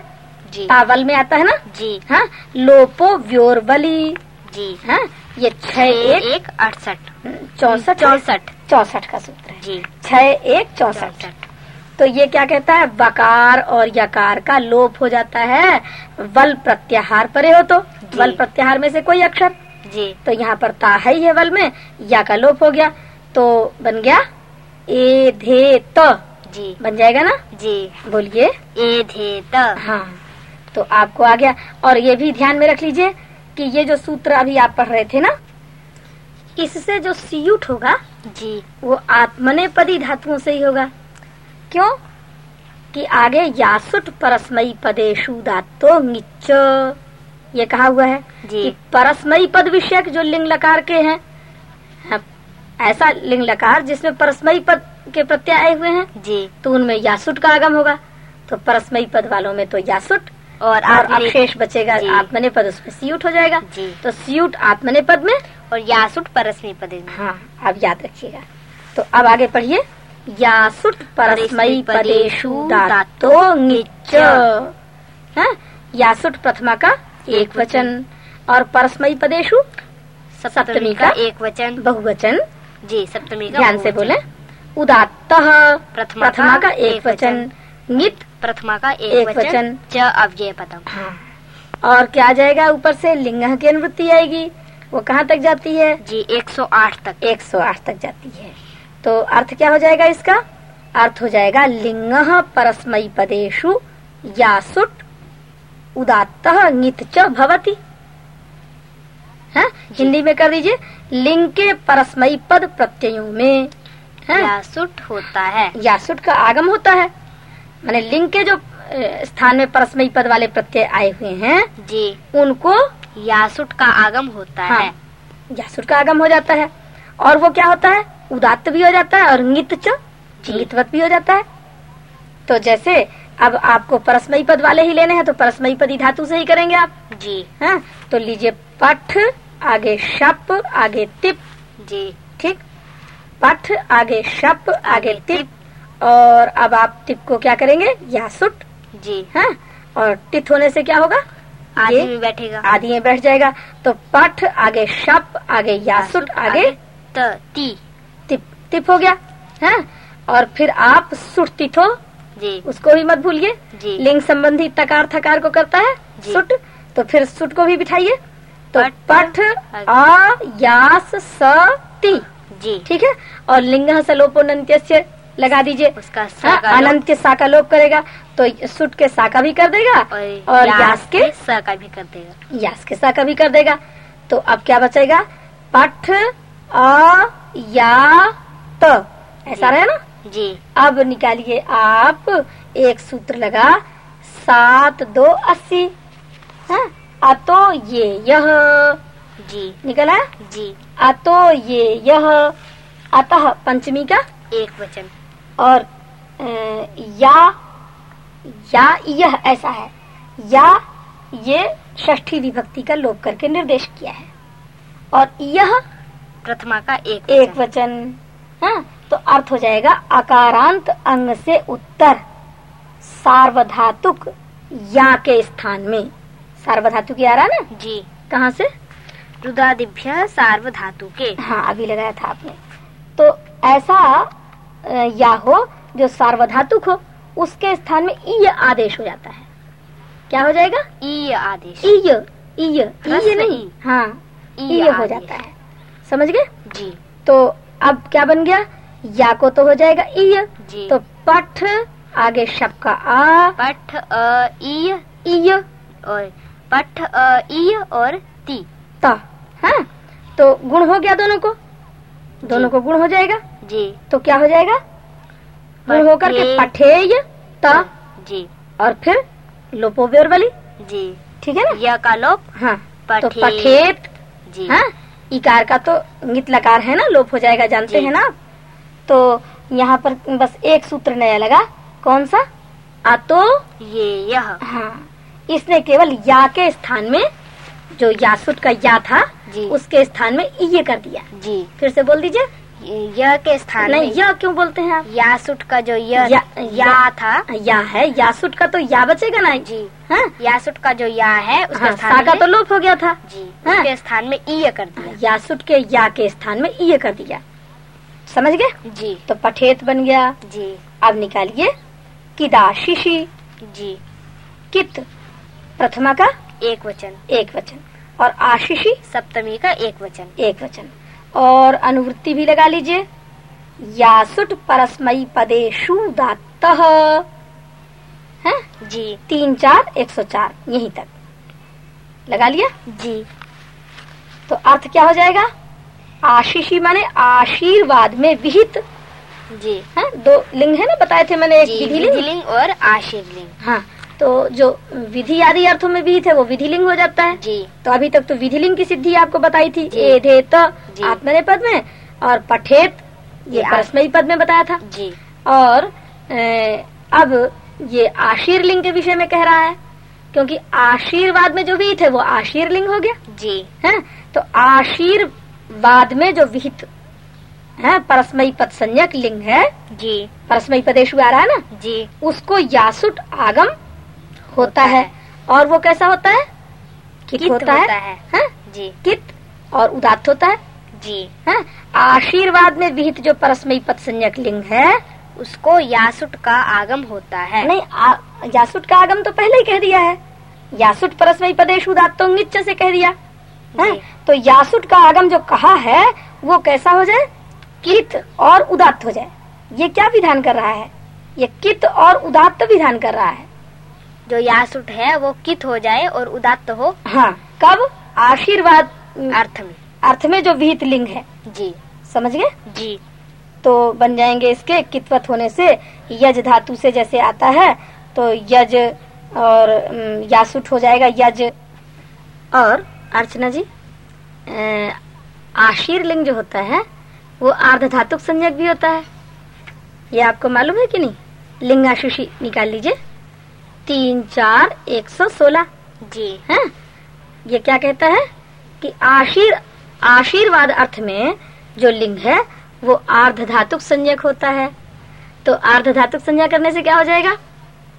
जी। तावल में आता है ना? जी। हाँ लोपो व्योरबली जी। हाँ ये छह एक एक अड़सठ। चौसठ। चौसठ। चौसठ का सूत्र है। जी। छह एक चौसठ। तो ये क्या कहता है? बकार और यकार का लोप हो जाता है। वल प्रत्याहार परे हो तो। वल प्रत्याहार में से कोई अक्षर? जी। तो यहाँ पर ता है ही है वल में या का लोप हो गया तो बन गया ए धे त। जी। बन जाएगा ना? जी। बोलिए। ए धे त। हाँ तो आपको आ गया। और ये भी ध्यान में रख लीजिए कि ये जो सूत्र अभी आप पढ़ रहे थे ना इससे जो सीयूट होगा जी। वो आत्मनेपदी धातुओं से ही होगा। क्यों? कि आगे यासुट परस्मयी पदेशु दातो निच ये कहा हुआ है जी। कि परस्मयी पद विषयक जो लिंग लकार के हैं हाँ, ऐसा लिंग लकार जिसमें परस्मयी पद के प्रत्यय आए हुए हैं जी। तो उनमें यासुट का आगम होगा। तो परस्मयी पद वालों में तो यासुट और और आत्मने- अवशेष बचेगा आत्मने पद उसमें सीयूट हो जाएगा। जी। तो सीयूट आत्मने पद में और यासुट परस्मी पद में। हाँ अब याद रखिएगा। तो अब आगे पढ़िए। यासुट परस्मयी पदेशु दातो निच हाँ, यासुट प्रथमा का एक वचन और परस्मयी पदेशु सप्तमी का एक वचन बहुवचन। जी सप्तमी का ध्यान से बोले। उदात्त प्रथमा प्रथमा का एक वचन नित प्रथमा का एक, वचन। च अव्यय पदम हाँ। और क्या आ जाएगा ऊपर से? लिंग की अनुवृत्ति आएगी। वो कहाँ तक जाती है? जी 108 तक। 108 तक जाती है। तो अर्थ क्या हो जाएगा इसका? अर्थ हो जाएगा लिंग परस्मयी पदेशु यासुट उदात्त नित भवति। हाँ? हिंदी में कर दीजिए लिंग के परस्मयी पद प्रत्ययों में। हाँ? यासुट होता है। यासुट का आगम होता है। माने लिंग के जो स्थान में परस्मयी पद वाले प्रत्यय आए हुए हैं जी। उनको यासुट का आगम होता हाँ, है। यासुट का आगम हो जाता है। और वो क्या होता है? उदात्त भी हो जाता है और नित च। भी हो जाता है। तो जैसे अब आपको परस्मयी पद वाले ही लेने हैं तो परस्मयी पदी धातु से ही करेंगे आप। जी। हैं? तो लीजिए पठ आगे शप आगे तिप। जी। ठीक? पठ आगे शप आगे तिप। और अब आप तिप को क्या करेंगे? यासुट। जी। हैं? और टित होने से क्या होगा? आदि में बैठेगा। आदि में बैठ जाएगा। तो पठ आगे शप आगे यासुट आगे त ती। तिप। तिप हो गया। है? और फिर आप सुट तिथो जी। उसको भी मत भूलिए। लिंग संबंधी तकार थकार को करता है सुट तो फिर सुट को भी बिठाइए। तो पठ, आ यास स ति। जी। ठीक है? और लिंग सलोपोन्त्य लगा दीजिए। उसका हाँ, अनंत्य सा का लोप करेगा तो सुट के सा का भी कर देगा और, और यास के स का भी कर देगा। यास के सा का भी कर देगा। तो अब क्या बचेगा? पठ अ या त। ऐसा रहे ना? जी। अब निकालिए आप। एक सूत्र लगा। सात दो अस्सी। हाँ, अतो ये यह। जी। निकला? जी। अतो ये यह। अतः पंचमी का? एक वचन। और या या यह ऐसा है। या ये षष्ठी विभक्ति का लोप करके निर्देश किया है। और यह प्रथमा का एक एक वचन। वचन। हाँ? तो अर्थ हो जाएगा अकारांत अंग से उत्तर सार्वधातुक या के स्थान में। सार्वधातुक या रहा ना? जी। कहाँ से? रुदादिभ्य सार्वधातु के हाँ अभी लगाया था आपने। तो ऐसा या हो जो सार्वधातुक हो उसके स्थान में ई आदेश हो जाता है। क्या हो जाएगा? ई आदेश। ईय ह्रस्व ईय नहीं। हाँ ईय हो जाता है। समझ गए? जी। तो अब क्या बन गया? या को तो हो जाएगा जी। तो पठ आगे शब का आ। पठ अ और पठ अ और ती। त। हाँ? तो गुण हो गया दोनों को? दोनों को गुण हो जाएगा? जी। तो क्या हो जाएगा? गुण होकर के पठे- पठेय त। जी। और फिर लोपोव्योर वाली जी। ठीक है ना? य का लोप? हाँ। तो पठे- पठेत। जी। हाँ? इकार का तो इंगित लकार है ना? लोप हो जाएगा जानते। हैं ना आप? तो यहाँ पर बस एक सूत्र नया लगा। कौन सा? अतो ये यह। हाँ। इसने केवल या के स्थान में जो यासुट का या था जी। उसके स्थान में ये कर दिया। जी। फिर से बोल दीजिए। यह के स्थान नहीं यह क्यों बोलते हैं आप? यासुट का जो यह या- या या- था। या है यासुट का तो या बचेगा ना। जी। हाँ। यासुट का जो या है उसके हाँ, स्थान का तो लोप हो गया था। जी हाँ। उसके स्थान में ईय कर दिया। यासुट के या के स्थान में ये कर दिया। समझ गए? जी। तो पठेत बन गया। जी। अब निकालिए किदा शिशी। जी। कित? प्रथमा का? एक वचन। एक वचन। और आशीषी? सप्तमी का एक वचन। एक वचन। और अनुवृत्ति भी लगा लीजिए। यासुट परस्मयी पदेशु दात है? जी। तीन चार एक सौ चार। यहीं तक। लगा लिया? जी। तो अर्थ क्या हो जाएगा? आशीषी माने आशीर्वाद में विहित। जी। है? दो लिंग है ना? बताए थे मैंने एक विधि लिंग। विधिलिंग और आशीर्लिंग हाँ तो जो विधि आदि अर्थों में विहित है वो विधि लिंग हो जाता है। जी। तो अभी तक तो विधि लिंग की सिद्धि आपको बताई थी। जी। एधे त जी। आत्मने पद में और पठेत ये परस्मयी पद में बताया था। जी। और अब ये आशीर्लिंग के विषय में कह रहा है क्योंकि आशीर्वाद में जो विहित है वो आशीर्लिंग हो गया। जी। है? तो आशीर्वाद में जो विहित है परस्मयी पद संज्ञक लिंग है जी। परस्मयी पदेशु आ रहा है ना? जी। उसको यासुट आगम होता है। है। और वो कैसा होता है? कित कित होता, होता है, है। हैं? जी। कित और उदात्त होता है। जी। हैं? आशीर्वाद में विहित जो परस्मयी पद संज्ञक लिंग है उसको यासुट का आगम होता है। नहीं आ, यासुट का आगम तो पहले ही कह दिया है। यासुट परस्मयी पदेश उदात्त निच से कह दिया। हैं? तो यासुट का आगम जो कहा है वो कैसा हो जाए? कित और उदात्त हो जाए। ये क्या विधान कर रहा है? ये कित और उदात्त विधान कर रहा है। जो यासुट है वो कित हो जाए और उदात्त हो? हाँ कब? आशीर्वाद अर्थ में। अर्थ में जो विहित लिंग है। जी। समझ गए? जी। तो बन जाएँगे इसके कितवत होने से यज धातु से जैसे आता है तो यज और यासुट हो जाएगा यज। और अर्चना जी अ, आशीर लिंग जो होता है वो अर्ध धातुक संज्ञक भी होता है। ये आपको मालूम है कि नहीं? लिंगाशुषी निकाल लीजिए। तीन चार एक सौ सोलह। जी। है? ये क्या कहता है? कि आशीर आशीर्वाद अर्थ में जो लिंग है वो आर्ध धातुक संज्ञक होता है। तो आर्ध धातुक संज्ञा करने से क्या हो जाएगा?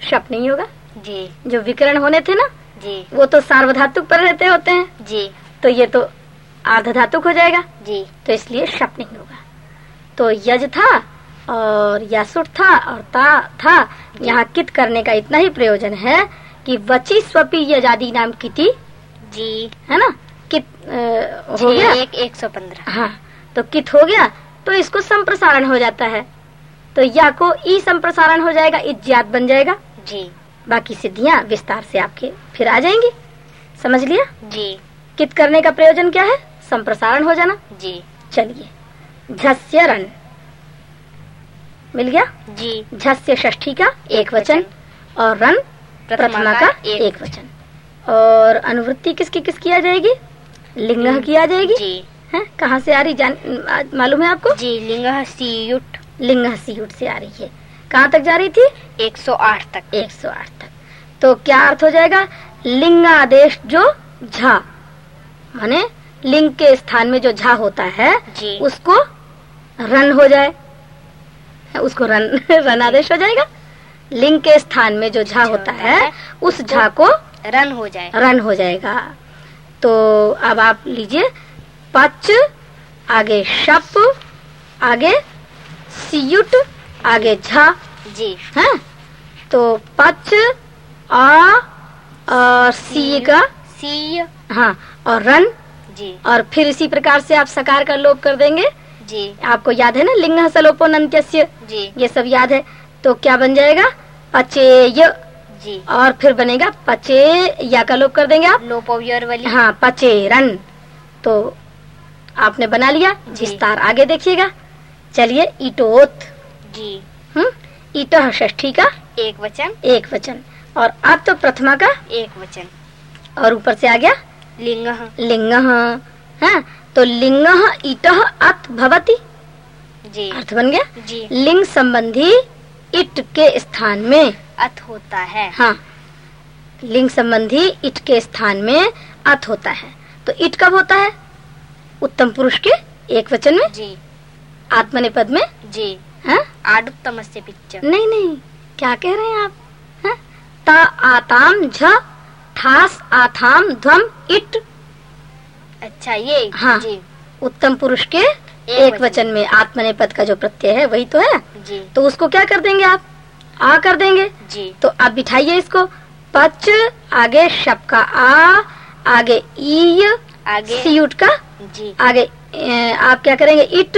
शप नहीं होगा। जी। जो विकरण होने थे ना जी। वो तो सार्वधातुक पर रहते होते हैं। जी। तो ये तो आर्ध धातुक हो जाएगा। जी। तो इसलिए शप नहीं होगा। तो यज था और यासुट था और ता था। यहाँ कित करने का इतना ही प्रयोजन है कि वची स्वपी यजादि नाम किति। जी। है ना? कित अ, हो गया। एक एक सौ पंद्रह। हाँ तो कित हो गया तो इसको संप्रसारण हो जाता है। तो या को ई संप्रसारण हो जाएगा इज्जात बन जाएगा। जी। बाकी सिद्धियाँ विस्तार से आपके फिर आ जाएँगी। समझ लिया? जी। कित करने का प्रयोजन क्या है? संप्रसारण हो जाना। जी। चलिए। झस्य रण मिल गया? जी। झस्य षष्ठी का एक वचन और रन प्रथमा का एक वचन। और अनुवृत्ति किसकी किसकी आ जाएगी? लिंग की आ जाएगी? जी। है? कहाँ से आ रही जान मालूम है आपको? जी लिंग सीयुट लिंग सीयुट से आ रही है। कहाँ तक जा रही थी? 108 तक। 108 तक। तो क्या अर्थ हो जाएगा? लिंग आदेश जो झा। माने लिंग के स्थान में जो झा होता है जी। उसको रन हो जाए। उसको रन रन आदेश हो जाएगा। लिंग के स्थान में जो झा होता है उस झा को रन हो जाए। रन हो जाएगा। तो अब आप लीजिए पच आगे शप आगे सियुट आगे झा। जी। है? तो पच आ और सी का? सी। हाँ और रन? जी। और फिर इसी प्रकार से आप सकार का लोप कर देंगे। जी। आपको याद है ना लिंग सलोपो नंत्यस्य जी। ये सब याद है। तो क्या बन जाएगा? पचेय जी। और फिर बनेगा पचे या का लोप कर देंगे आप? लोपोव्यर वाली। हाँ पचेरन तो आपने बना लिया। जी। विस्तार आगे देखिएगा। चलिए इटोत जी। हम्म? षष्ठी का? एक वचन। एक वचन। और अब तो प्रथमा का? एक वचन। और ऊपर से आ गया? लिंग। लिंग। हाँ तो लिंग ईट अत भवती। जी। अर्थ बन गया? जी। लिंग संबंधी इट के स्थान में। अत होता है। हाँ लिंग संबंधी इट के स्थान में अत होता है। तो इट कब होता है? उत्तम पुरुष के एक वचन में? जी। आत्मनिपद में? जी। हाँ? आडुत्तम से पिच्च। नहीं नहीं। क्या कह रहे हैं आप? हाँ? ता आताम झ ठास आथाम ध्वम इट। अच्छा ये हाँ। जी। उत्तम पुरुष के एक वचन। में आत्मनेपद का जो प्रत्यय है वही तो है? जी। तो उसको क्या कर देंगे आप? आ कर देंगे? जी। तो आप बिठाइए इसको। पच आगे शब का आ आगे ई आगे सीयुट का। जी। आगे ए, आप क्या करेंगे? इट।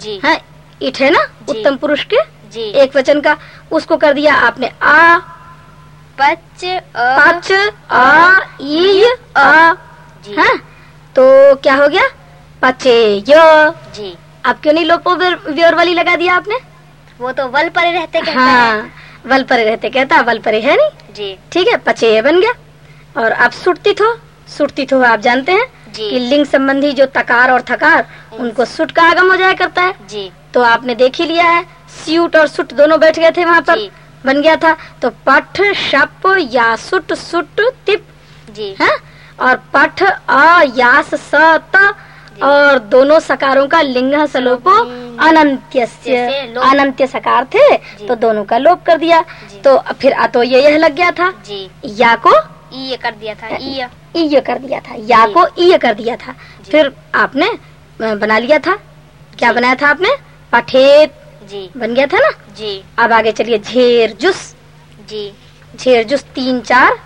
जी। है? इट है ना उत्तम पुरुष के? जी। एक वचन का उसको कर दिया आपने। आ। पच पच आ ई आ जी। है? तो क्या हो गया? पचे य। जी। अब क्यों नहीं लोपो व्योर वाली लगा दिया आपने? वो तो वल परे रहते कहता हाँ। है वल परे रहते कहता वल परे है नहीं? जी। ठीक है पचे ये बन गया। और अब सुटती थो सुटती थो आप जानते हैं। कि लिंग संबंधी जो तकार और थकार उनको सुट का आगम हो जाया करता है। जी। तो आपने देख ही लिया है। स्यूट और सुट दोनों बैठ गए थे वहाँ पर। बन गया था। तो पठ शप या सुट सुट तिप। जी। है? और पठ अ यास स त। और दोनों सकारों का लिंग सलोपो। अनंत्य अनंत्य सकार थे तो दोनों का लोप कर दिया। तो फिर अतो ये यह लग गया था। जी। या को? ई कर दिया था ई ईय। कर दिया था। या को ईय कर दिया था। फिर आपने बना लिया था। क्या बनाया था आपने? पठेत। जी। बन गया था ना? जी। अब आगे चलिए झेर जुस। जी। झेर जुस तीन चार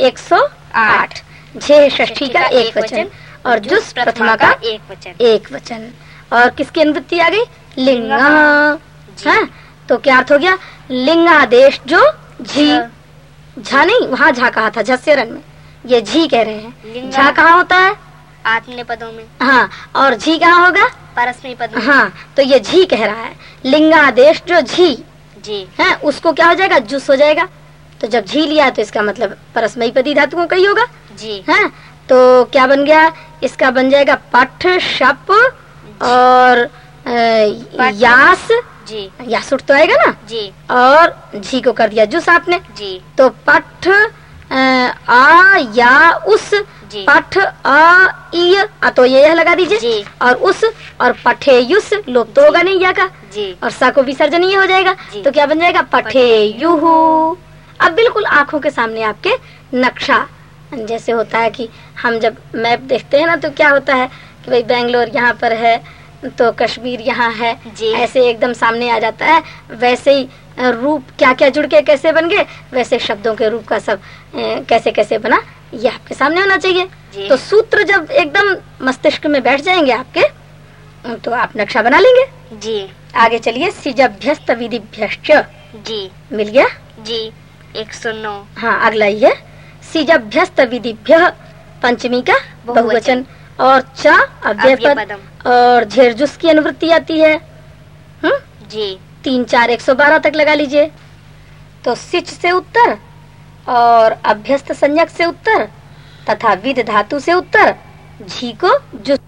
एक सौ आठ। झे षष्ठी का एक वचन। और जुस प्रथमा का एक वचन। एक वचन। और किसकी अनुवृत्ति आ गई? लिंगा। है? तो क्या अर्थ हो गया? लिंगादेश जो झी। झा। नहीं वहाँ झा कहा था झस्यरन में। ये झी कह रहे हैं। झा कहाँ होता है? आत्मने पदों में। हाँ और झी कहाँ होगा? परस्मय पद हाँ तो ये झी कह रहा है। लिंगादेश जो झी। जी। है उसको क्या हो जाएगा? जुस हो जाएगा। तो जब झी लिया तो इसका मतलब परस्मयी पदी धातुओं का ही होगा। जी। है तो क्या बन गया? इसका बन जाएगा पठ शप और यास। जी। यास उठ तो आएगा ना? जी। और झी को कर दिया जुस आपने। जी। तो पठ आ या उस जी। पठ अ तो ये यह लगा दीजिए। और उस और पठे युस लोप तो होगा नहीं या का। जी। और सा को विसर्जन ही हो जाएगा तो क्या बन जाएगा? पठे युहू अब बिल्कुल आँखों के सामने आपके नक्शा। जैसे होता है कि हम जब मैप देखते हैं ना तो क्या होता है कि भाई बेंगलोर यहाँ पर है तो कश्मीर यहाँ है। ऐसे एकदम सामने आ जाता है। वैसे ही रूप क्या क्या जुड़ के कैसे बन गए वैसे शब्दों के रूप का सब कैसे कैसे बना ये आपके सामने होना चाहिए। तो सूत्र जब एकदम मस्तिष्क में बैठ जाएँगे आपके तो आप नक्शा बना लेंगे। जी। आगे चलिए सिजभ्यस्त विधिभ्यश्च। जी। मिल गया? जी एक सौ नौ। हाँ अगला ये है। सिजभ्यस्त विधिभ्य पंचमी का बहुवचन। और च अव्यय पद। और झेरजुस की अनुवृत्ति आती है। हम्म जी। तीन चार एक सौ बारह तक लगा लीजिए। तो सिच से उत्तर और अभ्यस्त संज्ञक से उत्तर तथा विध धातु से उत्तर, झी को जुस